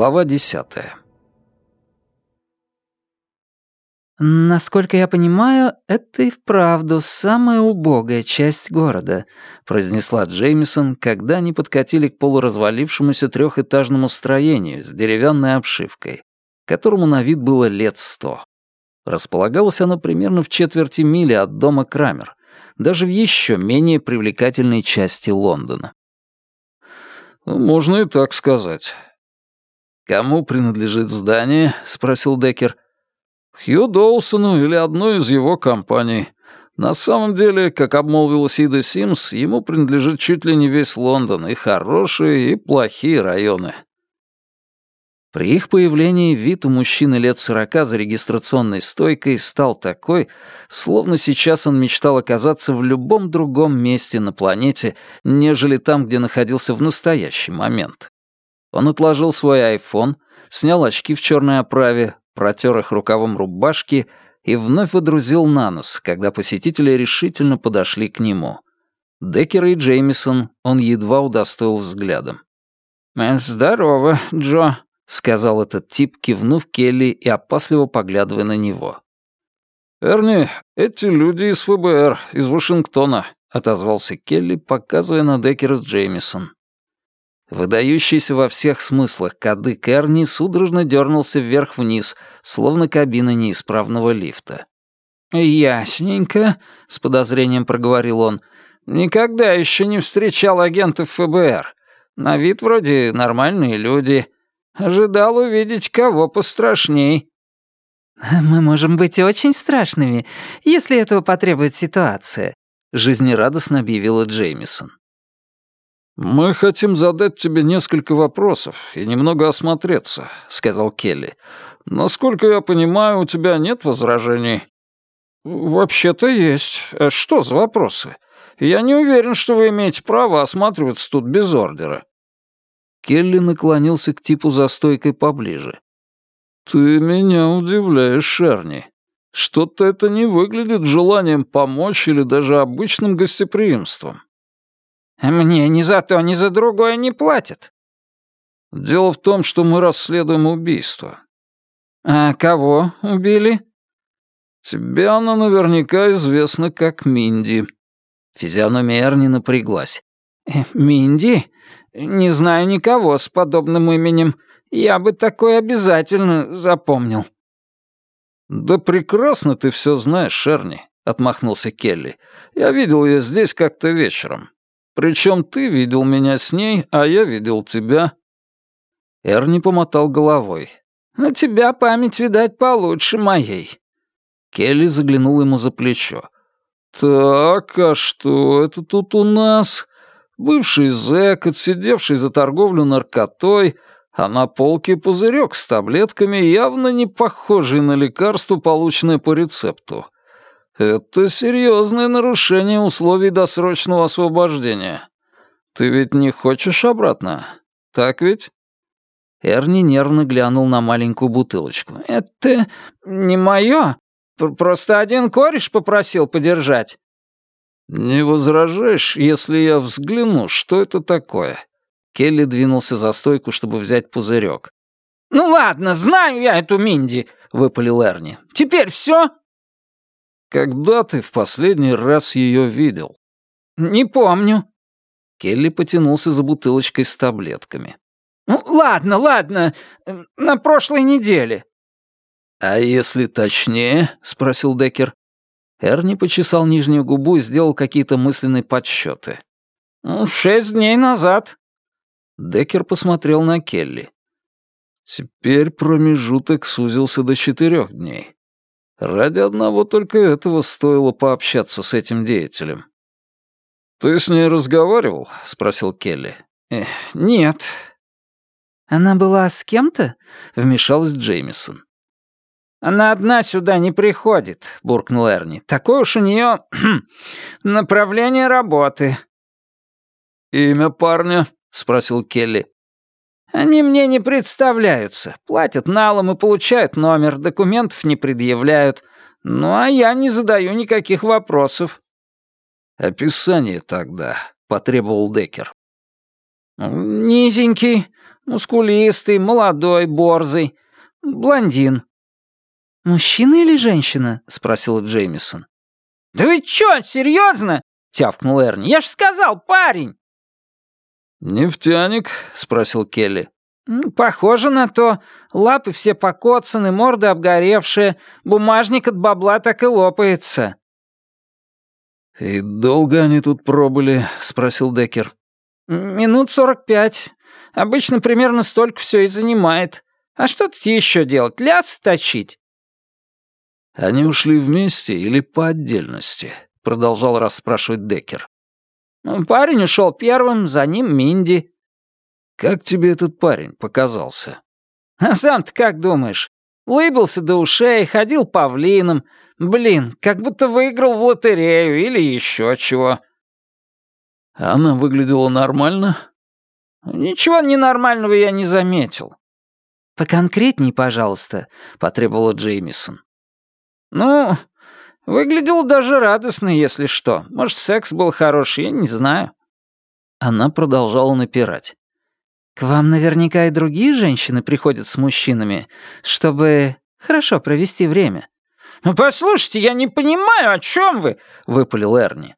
Глава десятая. «Насколько я понимаю, это и вправду самая убогая часть города», произнесла Джеймисон, когда они подкатили к полуразвалившемуся трехэтажному строению с деревянной обшивкой, которому на вид было лет сто. Располагалось оно примерно в четверти мили от дома Крамер, даже в еще менее привлекательной части Лондона. «Можно и так сказать. «Кому принадлежит здание?» — спросил Деккер. «Хью Доусону или одной из его компаний. На самом деле, как обмолвилась Ида Симс, ему принадлежит чуть ли не весь Лондон, и хорошие, и плохие районы». При их появлении вид у мужчины лет сорока за регистрационной стойкой стал такой, словно сейчас он мечтал оказаться в любом другом месте на планете, нежели там, где находился в настоящий момент. Он отложил свой айфон, снял очки в черной оправе, протер их рукавом рубашки и вновь водрузил на нос, когда посетители решительно подошли к нему. Деккера и Джеймисон он едва удостоил взглядом. «Э, «Здорово, Джо», — сказал этот тип, кивнув Келли и опасливо поглядывая на него. «Эрни, эти люди из ФБР, из Вашингтона», — отозвался Келли, показывая на Деккера с Джеймисон. Выдающийся во всех смыслах кадык Эрни судорожно дернулся вверх-вниз, словно кабина неисправного лифта. «Ясненько», — с подозрением проговорил он. «Никогда еще не встречал агентов ФБР. На вид вроде нормальные люди. Ожидал увидеть кого пострашней». «Мы можем быть очень страшными, если этого потребует ситуация», — жизнерадостно объявила Джеймисон. «Мы хотим задать тебе несколько вопросов и немного осмотреться», — сказал Келли. «Насколько я понимаю, у тебя нет возражений?» «Вообще-то есть. Что за вопросы? Я не уверен, что вы имеете право осматриваться тут без ордера». Келли наклонился к типу за стойкой поближе. «Ты меня удивляешь, Шерни. Что-то это не выглядит желанием помочь или даже обычным гостеприимством. Мне ни за то, ни за другое не платят. Дело в том, что мы расследуем убийство. А кого убили? Тебе она наверняка известна как Минди. Физиономия Эрни напряглась. Э, Минди? Не знаю никого с подобным именем. Я бы такое обязательно запомнил. Да прекрасно ты все знаешь, Шерни, отмахнулся Келли. Я видел ее здесь как-то вечером. Причем ты видел меня с ней, а я видел тебя». Эрни помотал головой. «У тебя память, видать, получше моей». Келли заглянул ему за плечо. «Так, а что это тут у нас? Бывший зэк, отсидевший за торговлю наркотой, а на полке пузырек с таблетками, явно не похожий на лекарство, полученное по рецепту. Это серьезное нарушение условий досрочного освобождения. Ты ведь не хочешь обратно, так ведь?» Эрни нервно глянул на маленькую бутылочку. «Это не мое. Просто один кореш попросил подержать». «Не возражаешь, если я взгляну, что это такое?» Келли двинулся за стойку, чтобы взять пузырек. «Ну ладно, знаю я эту Минди», — выпалил Эрни. «Теперь все?» Когда ты в последний раз ее видел? Не помню. Келли потянулся за бутылочкой с таблетками. Ну, ладно, ладно, на прошлой неделе. А если точнее? спросил Деккер. Эрни почесал нижнюю губу и сделал какие-то мысленные подсчеты. Ну, шесть дней назад. Деккер посмотрел на Келли. Теперь промежуток сузился до четырех дней. Ради одного только этого стоило пообщаться с этим деятелем. «Ты с ней разговаривал?» — спросил Келли. «Эх, нет». «Она была с кем-то?» — вмешалась Джеймисон. «Она одна сюда не приходит», — буркнул Эрни. «Такое уж у нее направление работы». «Имя парня?» — спросил Келли. Они мне не представляются. Платят налом и получают номер, документов не предъявляют. Ну, а я не задаю никаких вопросов». «Описание тогда», — потребовал Деккер. «Низенький, Мускулистый, молодой, борзый. Блондин». «Мужчина или женщина?» — спросила Джеймисон. «Да вы чё, серьезно?» — тявкнул Эрни. «Я ж сказал, парень!» «Нефтяник?» — спросил Келли. «Похоже на то. Лапы все покоцаны, морда обгоревшая, бумажник от бабла так и лопается». «И долго они тут пробыли?» — спросил Деккер. «Минут сорок пять. Обычно примерно столько все и занимает. А что тут еще делать? Ляс точить?» «Они ушли вместе или по отдельности?» — продолжал расспрашивать Деккер. «Парень ушел первым, за ним Минди». «Как тебе этот парень показался?» «А сам-то как думаешь? Лыбился до ушей, ходил павлином. Блин, как будто выиграл в лотерею или еще чего». «Она выглядела нормально?» «Ничего ненормального я не заметил». «Поконкретней, пожалуйста», — потребовала Джеймисон. «Ну, выглядел даже радостно, если что. Может, секс был хороший, я не знаю». Она продолжала напирать. «К вам наверняка и другие женщины приходят с мужчинами, чтобы хорошо провести время». «Ну, послушайте, я не понимаю, о чем вы?» — выпалил Эрни.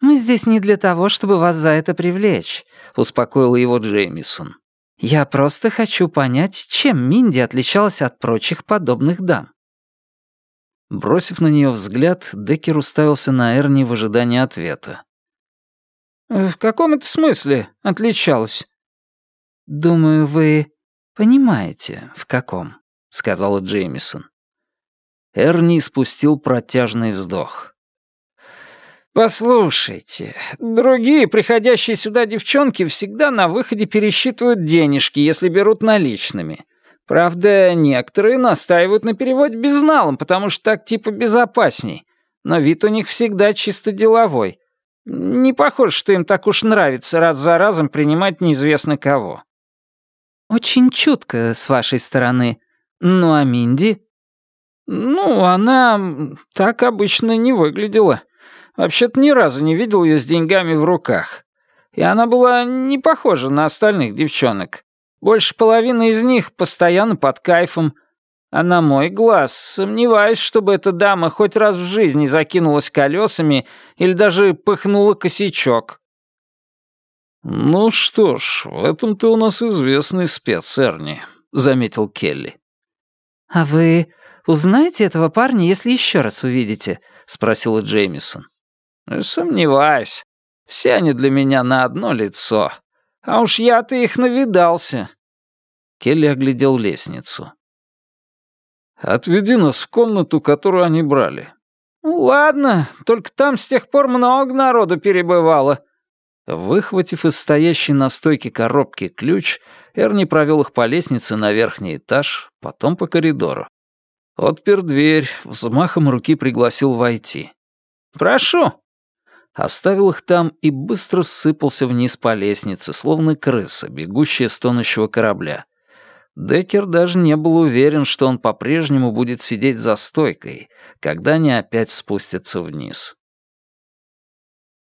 «Мы здесь не для того, чтобы вас за это привлечь», — успокоила его Джеймисон. «Я просто хочу понять, чем Минди отличалась от прочих подобных дам». Бросив на нее взгляд, Деккер уставился на Эрни в ожидании ответа. «Э, «В каком это смысле отличалась?» «Думаю, вы понимаете, в каком», — сказала Джеймисон. Эрни спустил протяжный вздох. «Послушайте, другие приходящие сюда девчонки всегда на выходе пересчитывают денежки, если берут наличными. Правда, некоторые настаивают на переводе безналом, потому что так типа безопасней. Но вид у них всегда чисто деловой. Не похоже, что им так уж нравится раз за разом принимать неизвестно кого. Очень чутко с вашей стороны. Ну а Минди? Ну, она так обычно не выглядела. Вообще-то ни разу не видел ее с деньгами в руках. И она была не похожа на остальных девчонок. Больше половины из них постоянно под кайфом. А на мой глаз сомневаюсь, чтобы эта дама хоть раз в жизни закинулась колесами или даже пыхнула косячок. «Ну что ж, в этом ты у нас известный спец, Эрни», — заметил Келли. «А вы узнаете этого парня, если еще раз увидите?» — спросила Джеймисон. «Сомневаюсь. Все они для меня на одно лицо. А уж я-то их навидался». Келли оглядел лестницу. «Отведи нас в комнату, которую они брали». «Ладно, только там с тех пор много народу перебывало». Выхватив из стоящей на стойке коробки ключ, Эрни провел их по лестнице на верхний этаж, потом по коридору. Отпер дверь, взмахом руки пригласил войти. «Прошу!» Оставил их там и быстро сыпался вниз по лестнице, словно крыса, бегущая с тонущего корабля. Деккер даже не был уверен, что он по-прежнему будет сидеть за стойкой, когда они опять спустятся вниз.